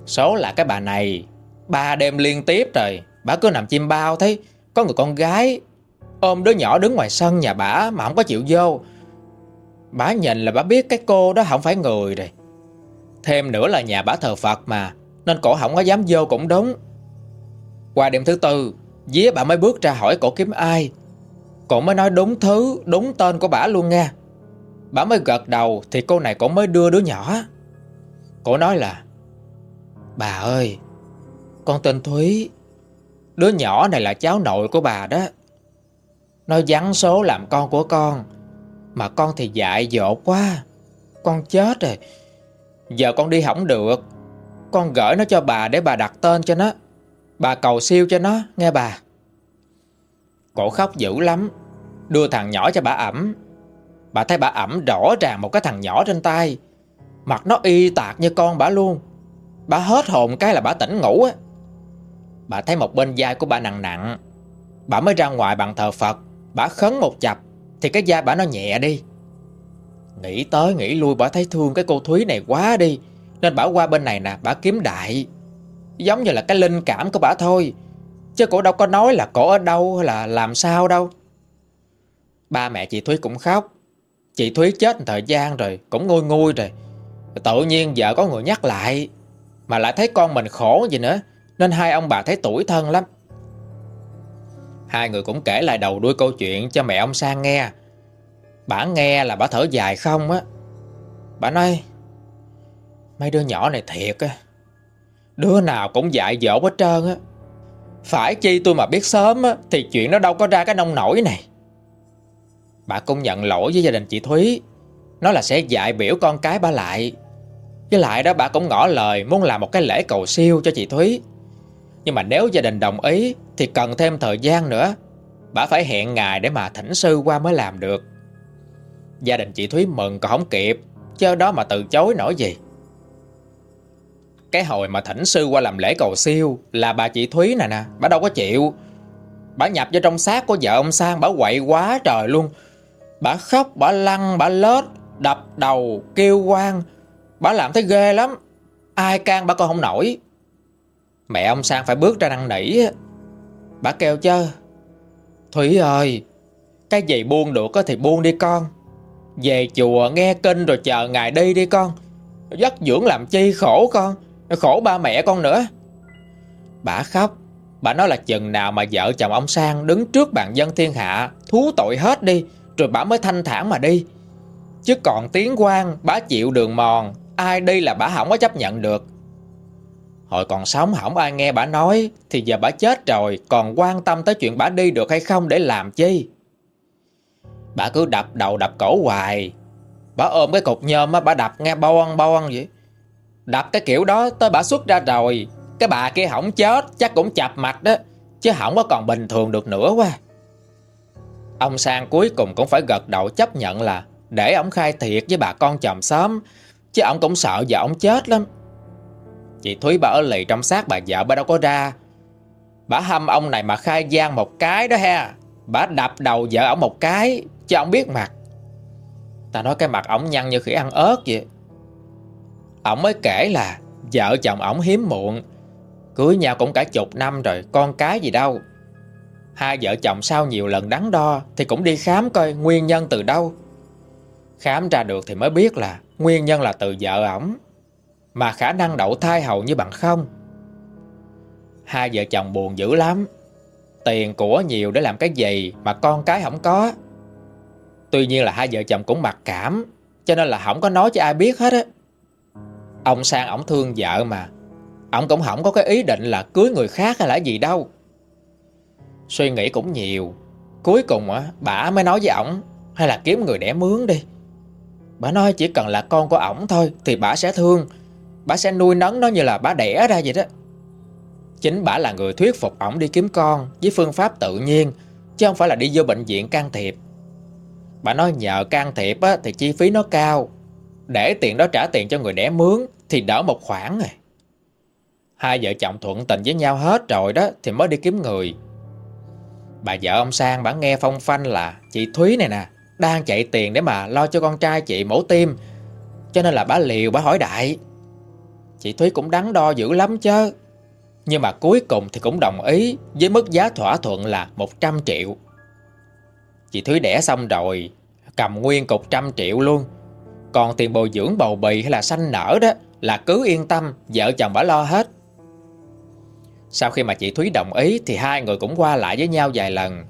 Số là cái bà này, Ba đêm liên tiếp rồi Bà cứ nằm chim bao thấy Có người con gái Ôm đứa nhỏ đứng ngoài sân nhà bà Mà không có chịu vô. Bà nhìn là bà biết cái cô đó không phải người rồi. Thêm nữa là nhà bà thờ Phật mà, Nên cổ không có dám vô cũng đúng. Qua đêm thứ tư Día bà mới bước ra hỏi cổ kiếm ai. Cổ mới nói đúng thứ, Đúng tên của bà luôn nha Bà mới gật đầu Thì cô này cổ mới đưa đứa nhỏ. Cổ nói là, Bà ơi, Con tên Thúy, Đứa nhỏ này là cháu nội của bà đó. Nó vắng số làm con của con, Mà con thì dại dột quá, Con chết rồi. Giờ con đi hỏng được, Con gửi nó cho bà để bà đặt tên cho nó. Bà cầu siêu cho nó, nghe bà. Cổ khóc dữ lắm. Đưa thằng nhỏ cho bà ẩm. Bà thấy bà ẩm rõ ràng một cái thằng nhỏ trên tay. Mặt nó y tạc như con bà luôn. Bà hết hồn cái là bà tỉnh ngủ á. Bà thấy một bên vai của bà nặng nặng. Bà mới ra ngoài bằng thờ Phật. Bà khấn một chập, Thì cái da bà nó nhẹ đi. Nghĩ tới nghĩ lui, bà thấy thương cái cô Thúy này quá đi. Nên bà qua bên này nè, Bà kiếm đại. Giống như là cái linh cảm của bà thôi. Chứ cổ đâu có nói là cổ ở đâu Hay là làm sao đâu. Ba mẹ chị Thúy cũng khóc. Chị Thúy chết thời gian rồi, Cũng nguôi nguôi rồi. Tự nhiên vợ có người nhắc lại, mà lại thấy con mình khổ gì nữa, Nên hai ông bà thấy tuổi thân lắm. Hai người cũng kể lại đầu đuôi câu chuyện cho mẹ ông Sang nghe. Bà nghe là bà thở dài không á. Bà nói, Mấy đứa nhỏ này thiệt á, Đứa nào cũng dại dỗ hết trơn á. Phải chi tôi mà biết sớm á, Thì chuyện nó đâu có ra cái nông nổi này. Bà cũng nhận lỗi với gia đình chị Thúy. Nói là sẽ dạy biểu con cái bà lại. Với lại đó, bà cũng ngỏ lời muốn làm một cái lễ cầu siêu cho chị Thúy. Nhưng mà nếu gia đình đồng ý Thì cần thêm thời gian nữa. Bà phải hẹn ngày để mà thỉnh sư qua mới làm được. Gia đình chị Thúy mừng còn không kịp, Chứ đó mà từ chối nổi gì. Cái hồi mà thỉnh sư qua làm lễ cầu siêu Là bà chị Thúy nè nè, Bà đâu có chịu. Bà nhập vô trong xác của vợ ông Sang, Bà quậy quá trời luôn. Bà khóc, bà lăn, bà lết Đập đầu, kêu quan Bà làm thấy ghê lắm. Ai can bà con không nổi. Mẹ ông Sang phải bước ra năn nỉ. Bà kêu chứ thủy ơi Cái gì buông được thì buông đi con. Về chùa nghe kinh rồi chờ ngày đi đi con. Dắt dưỡng làm chi khổ con Khổ ba mẹ con nữa. Bà khóc. Bà nói là chừng nào mà vợ chồng ông Sang Đứng trước bàn dân thiên hạ Thú tội hết đi. Rồi bà mới thanh thản mà đi. Chứ còn tiếng quan Bà chịu đường mòn, Ai đi là bà không có chấp nhận được. Hồi còn sống không ai nghe bà nói, Thì giờ bà chết rồi, Còn quan tâm tới chuyện bà đi được hay không để làm chi? Bà cứ đập đầu đập cổ hoài. Bà ôm cái cục nhôm á, Bà đập nghe bon bon vậy. Đập cái kiểu đó tới bà xuất ra rồi. Cái bà kia không chết, Chắc cũng chập mặt đó, Chứ không có còn bình thường được nữa quá. Ông Sang cuối cùng cũng phải gật đầu chấp nhận là Để ông khai thiệt với bà con chồng xóm, Chứ ông cũng sợ vợ ông chết lắm. Chị Thúy bà ở lì trong xác bà vợ bà đâu có ra. Bà hâm ông này mà khai gian một cái đó ha. Bà đập đầu vợ ông một cái, Chứ ông biết mặt. Ta nói cái mặt ổng nhăn như khỉ ăn ớt vậy. Ổng mới kể là Vợ chồng ổng hiếm muộn. Cưới nhau cũng cả chục năm rồi, Con cái gì đâu. Hai vợ chồng sau nhiều lần đắn đo Thì cũng đi khám coi nguyên nhân từ đâu. Khám ra được thì mới biết là Nguyên nhân là từ vợ ổng, Mà khả năng đậu thai hầu như bằng không. Hai vợ chồng buồn dữ lắm. Tiền của nhiều để làm cái gì Mà con cái không có. Tuy nhiên là hai vợ chồng cũng mặc cảm, Cho nên là không có nói cho ai biết hết á. Ông Sang ổng thương vợ mà. Ông cũng không có cái ý định là cưới người khác hay là gì đâu. Suy nghĩ cũng nhiều. Cuối cùng á bà mới nói với ổng Hay là kiếm người đẻ mướn đi. Bà nói chỉ cần là con của ổng thôi Thì bà sẽ thương. Bà sẽ nuôi nấng nó như là bà đẻ ra vậy đó. Chính bà là người thuyết phục ổng đi kiếm con Với phương pháp tự nhiên Chứ không phải là đi vô bệnh viện can thiệp. Bà nói nhờ can thiệp á, thì chi phí nó cao. Để tiền đó trả tiền cho người đẻ mướn Thì đỡ một khoản rồi Hai vợ chồng thuận tình với nhau hết rồi đó Thì mới đi kiếm người. Bà vợ ông Sang bà nghe phong phanh là, Chị Thúy này nè, Đang chạy tiền để mà lo cho con trai chị mổ tim, Cho nên là bà liều bà hỏi đại. Chị Thúy cũng đắn đo dữ lắm chứ Nhưng mà cuối cùng thì cũng đồng ý Với mức giá thỏa thuận là 100 triệu. Chị Thúy đẻ xong rồi, Cầm nguyên cục trăm triệu luôn. Còn tiền bồi dưỡng bầu bì hay là sanh nở đó Là cứ yên tâm, Vợ chồng bà lo hết. Sau khi mà chị Thúy đồng ý Thì hai người cũng qua lại với nhau vài lần.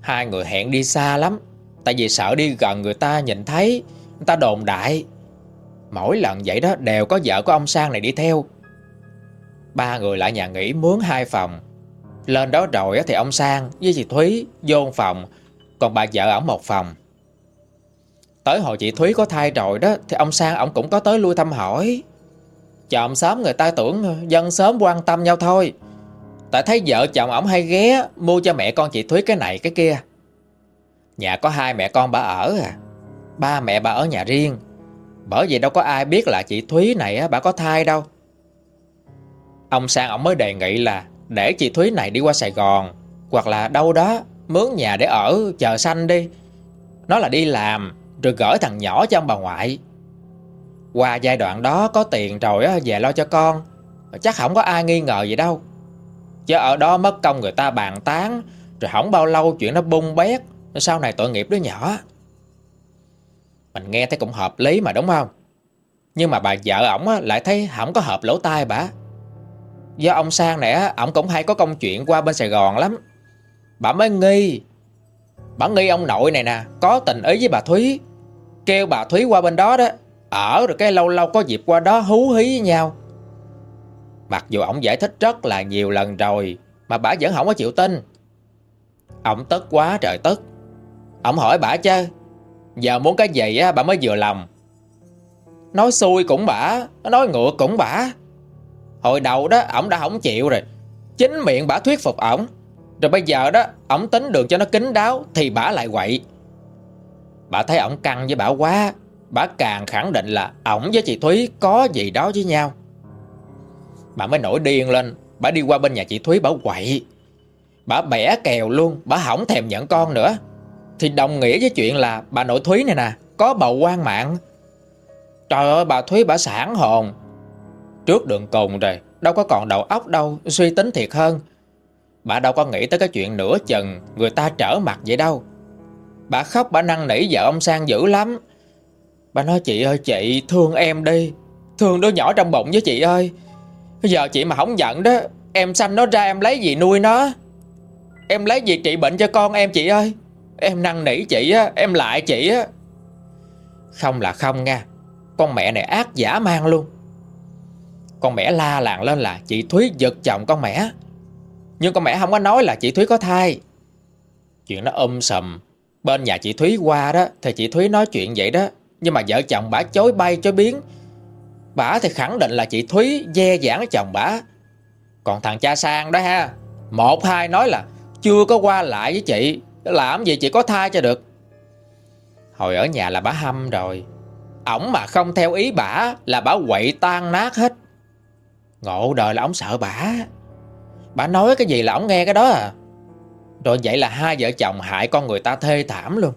Hai người hẹn đi xa lắm, Tại vì sợ đi gần người ta nhìn thấy, Người ta đồn đại. Mỗi lần vậy đó đều có vợ của ông Sang này đi theo. Ba người lại nhà nghỉ mướn hai phòng. Lên đó rồi thì ông Sang với chị Thúy vô phòng, Còn bà vợ ở một phòng. Tới hồi chị Thúy có thai rồi đó Thì ông Sang ổng cũng có tới lui thăm hỏi. Chồng sớm người ta tưởng dân sớm quan tâm nhau thôi. Tại thấy vợ chồng ổng hay ghé, Mua cho mẹ con chị Thúy cái này cái kia. Nhà có hai mẹ con bà ở à. Ba mẹ bà ở nhà riêng. Bởi vì đâu có ai biết là chị Thúy này bà có thai đâu. Ông Sang ổng mới đề nghị là Để chị Thúy này đi qua Sài Gòn, Hoặc là đâu đó Mướn nhà để ở, chờ sanh đi. Nó là đi làm, Rồi gửi thằng nhỏ cho ông bà ngoại. Qua giai đoạn đó có tiền rồi về lo cho con. Chắc không có ai nghi ngờ gì đâu. Chứ ở đó mất công người ta bàn tán, Rồi không bao lâu chuyện nó bung bét. Sau này tội nghiệp đứa nhỏ. Mình nghe thấy cũng hợp lý mà, đúng không? Nhưng mà bà vợ ổng lại thấy không có hợp lỗ tai bà. Do ông Sang này ổng cũng hay có công chuyện qua bên Sài Gòn lắm. Bà mới nghi. Bà nghi ông nội này nè, Có tình ý với bà Thúy. Kêu bà Thúy qua bên đó đó. Ở rồi cái lâu lâu có dịp qua đó hú hí với nhau. Mặc dù ổng giải thích rất là nhiều lần rồi, Mà bà vẫn không có chịu tin. Ổng tức quá trời tức. Ổng hỏi bà chứ, Giờ muốn cái gì á, bà mới vừa lòng? Nói xui cũng bả Nói ngược cũng bả Hồi đầu đó ổng đã không chịu rồi, Chính miệng bả thuyết phục ổng. Rồi bây giờ đó Ổng tính đường cho nó kín đáo Thì bả lại quậy. Bà thấy ổng căng với bà quá. Bà càng khẳng định là ổng với chị Thúy Có gì đó với nhau. Bà mới nổi điên lên. Bà đi qua bên nhà chị Thúy, bà quậy. Bà bẻ kèo luôn, Bà hỏng thèm nhận con nữa. Thì đồng nghĩa với chuyện là bà nội Thúy này nè, Có bầu quan mạng. Trời ơi, bà Thúy, bà sản hồn. Trước đường cùng rồi, Đâu có còn đầu óc đâu, Suy tính thiệt hơn. Bà đâu có nghĩ tới cái chuyện nửa chừng Người ta trở mặt vậy đâu. Bà khóc, bà năn nỉ vợ ông Sang dữ lắm. Bà nói, chị ơi, chị thương em đi. Thương đứa nhỏ trong bụng với chị ơi. Bây giờ chị mà không giận đó, Em sanh nó ra em lấy gì nuôi nó? Em lấy gì trị bệnh cho con em chị ơi? Em năn nỉ chị á, Em lại chị á. Không là không nha, Con mẹ này ác giả mang luôn. Con mẹ la làng lên là, Chị Thúy giật chồng con mẹ. Nhưng con mẹ không có nói là chị Thúy có thai. Chuyện nó um ôm sầm Bên nhà chị Thúy qua đó, Thì chị Thúy nói chuyện vậy đó. Nhưng mà vợ chồng bà chối bay chối biến. Bà thì khẳng định là chị Thúy Dè dãn chồng bà. Còn thằng cha sang đó ha, Một hai nói là chưa có qua lại với chị, Làm gì chị có thai cho được. Hồi ở nhà là bà hâm rồi, Ổng mà không theo ý bà Là bà quậy tan nát hết. Ngộ đời là ổng sợ bà. Bà nói cái gì là ổng nghe cái đó à. Rồi vậy là hai vợ chồng hại con người ta thê thảm luôn.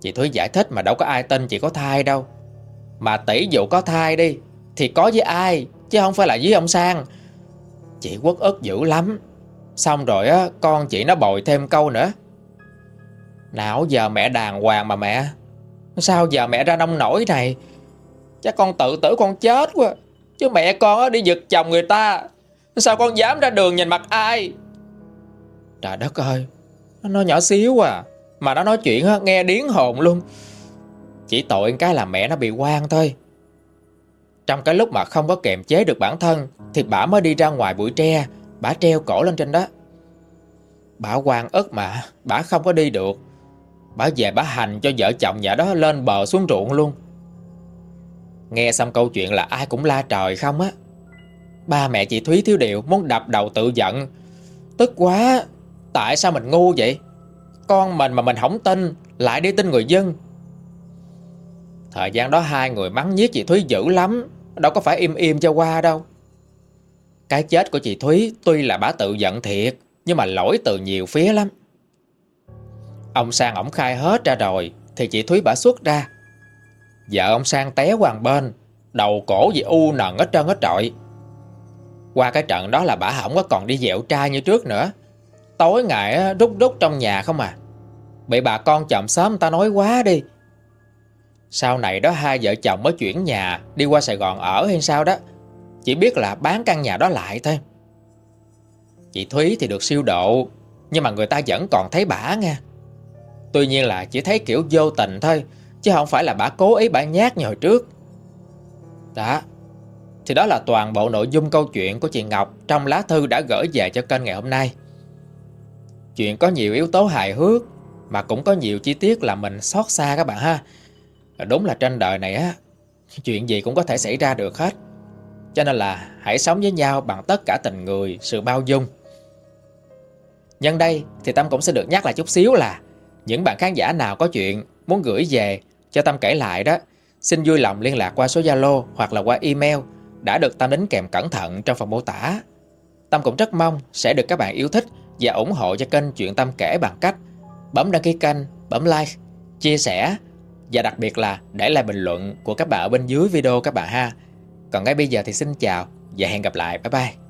Chị Thúy giải thích mà đâu có ai tin chị có thai đâu. Mà tỷ dụ có thai đi, Thì có với ai, Chứ không phải là với ông Sang. Chị quất ức dữ lắm. Xong rồi á, con chị nó bồi thêm câu nữa. Nào giờ mẹ đàng hoàng mà mẹ, Sao giờ mẹ ra nông nổi này? Chắc con tự tử con chết quá. Chứ mẹ con á, đi giật chồng người ta. Sao con dám ra đường nhìn mặt ai? Trời đất ơi, Nó nhỏ xíu à. Mà nó nói chuyện á, nghe điến hồn luôn. Chỉ tội cái là mẹ nó bị quan thôi. Trong cái lúc mà không có kềm chế được bản thân Thì bà mới đi ra ngoài bụi tre. Bà treo cổ lên trên đó. Bà quan ức mà Bà không có đi được. Bà về bà hành cho vợ chồng nhà đó lên bờ xuống ruộng luôn. Nghe xong câu chuyện là ai cũng la trời không á. Ba mẹ chị Thúy thiếu điệu muốn đập đầu tự giận. Tức quá Tại sao mình ngu vậy? Con mình mà mình không tin Lại đi tin người dân Thời gian đó hai người mắng nhiếc chị Thúy dữ lắm Đâu có phải im im cho qua đâu cái chết của chị Thúy tuy là bà tự giận thiệt, nhưng mà lỗi từ nhiều phía lắm. Ông Sang ổng khai hết ra rồi, thì chị Thúy bả xuất ra. Vợ ông Sang té hoàng bên, đầu cổ gì u nần hết trơn hết trọi. Qua cái trận đó là bà không có còn đi dẹo trai như trước nữa. Tối ngày rút rút trong nhà không à. Bị bà con chậm sớm ta nói quá đi. Sau này đó hai vợ chồng mới chuyển nhà, đi qua Sài Gòn ở hay sao đó. Chỉ biết là bán căn nhà đó lại thôi Chị Thúy thì được siêu độ, Nhưng mà người ta vẫn còn thấy bả nha Tuy nhiên là chỉ thấy kiểu vô tình thôi, Chứ không phải là bả cố ý bả nhát như hồi trước Đó, Thì đó là toàn bộ nội dung câu chuyện của chị Ngọc Trong lá thư đã gửi về cho kênh ngày hôm nay Chuyện có nhiều yếu tố hài hước Mà cũng có nhiều chi tiết là mình xót xa các bạn ha Đúng là trên đời này á Chuyện gì cũng có thể xảy ra được hết cho nên là hãy sống với nhau bằng tất cả tình người, sự bao dung. Nhân đây thì Tâm cũng sẽ được nhắc lại chút xíu là những bạn khán giả nào có chuyện muốn gửi về cho Tâm kể lại đó, xin vui lòng liên lạc qua số Zalo hoặc là qua email đã được Tâm đính kèm cẩn thận trong phần mô tả. Tâm cũng rất mong sẽ được các bạn yêu thích và ủng hộ cho kênh Chuyện Tâm kể bằng cách bấm đăng ký kênh, bấm like, chia sẻ và đặc biệt là để lại bình luận của các bạn ở bên dưới video các bạn ha. Còn ngay bây giờ thì xin chào và hẹn gặp lại. Bye bye.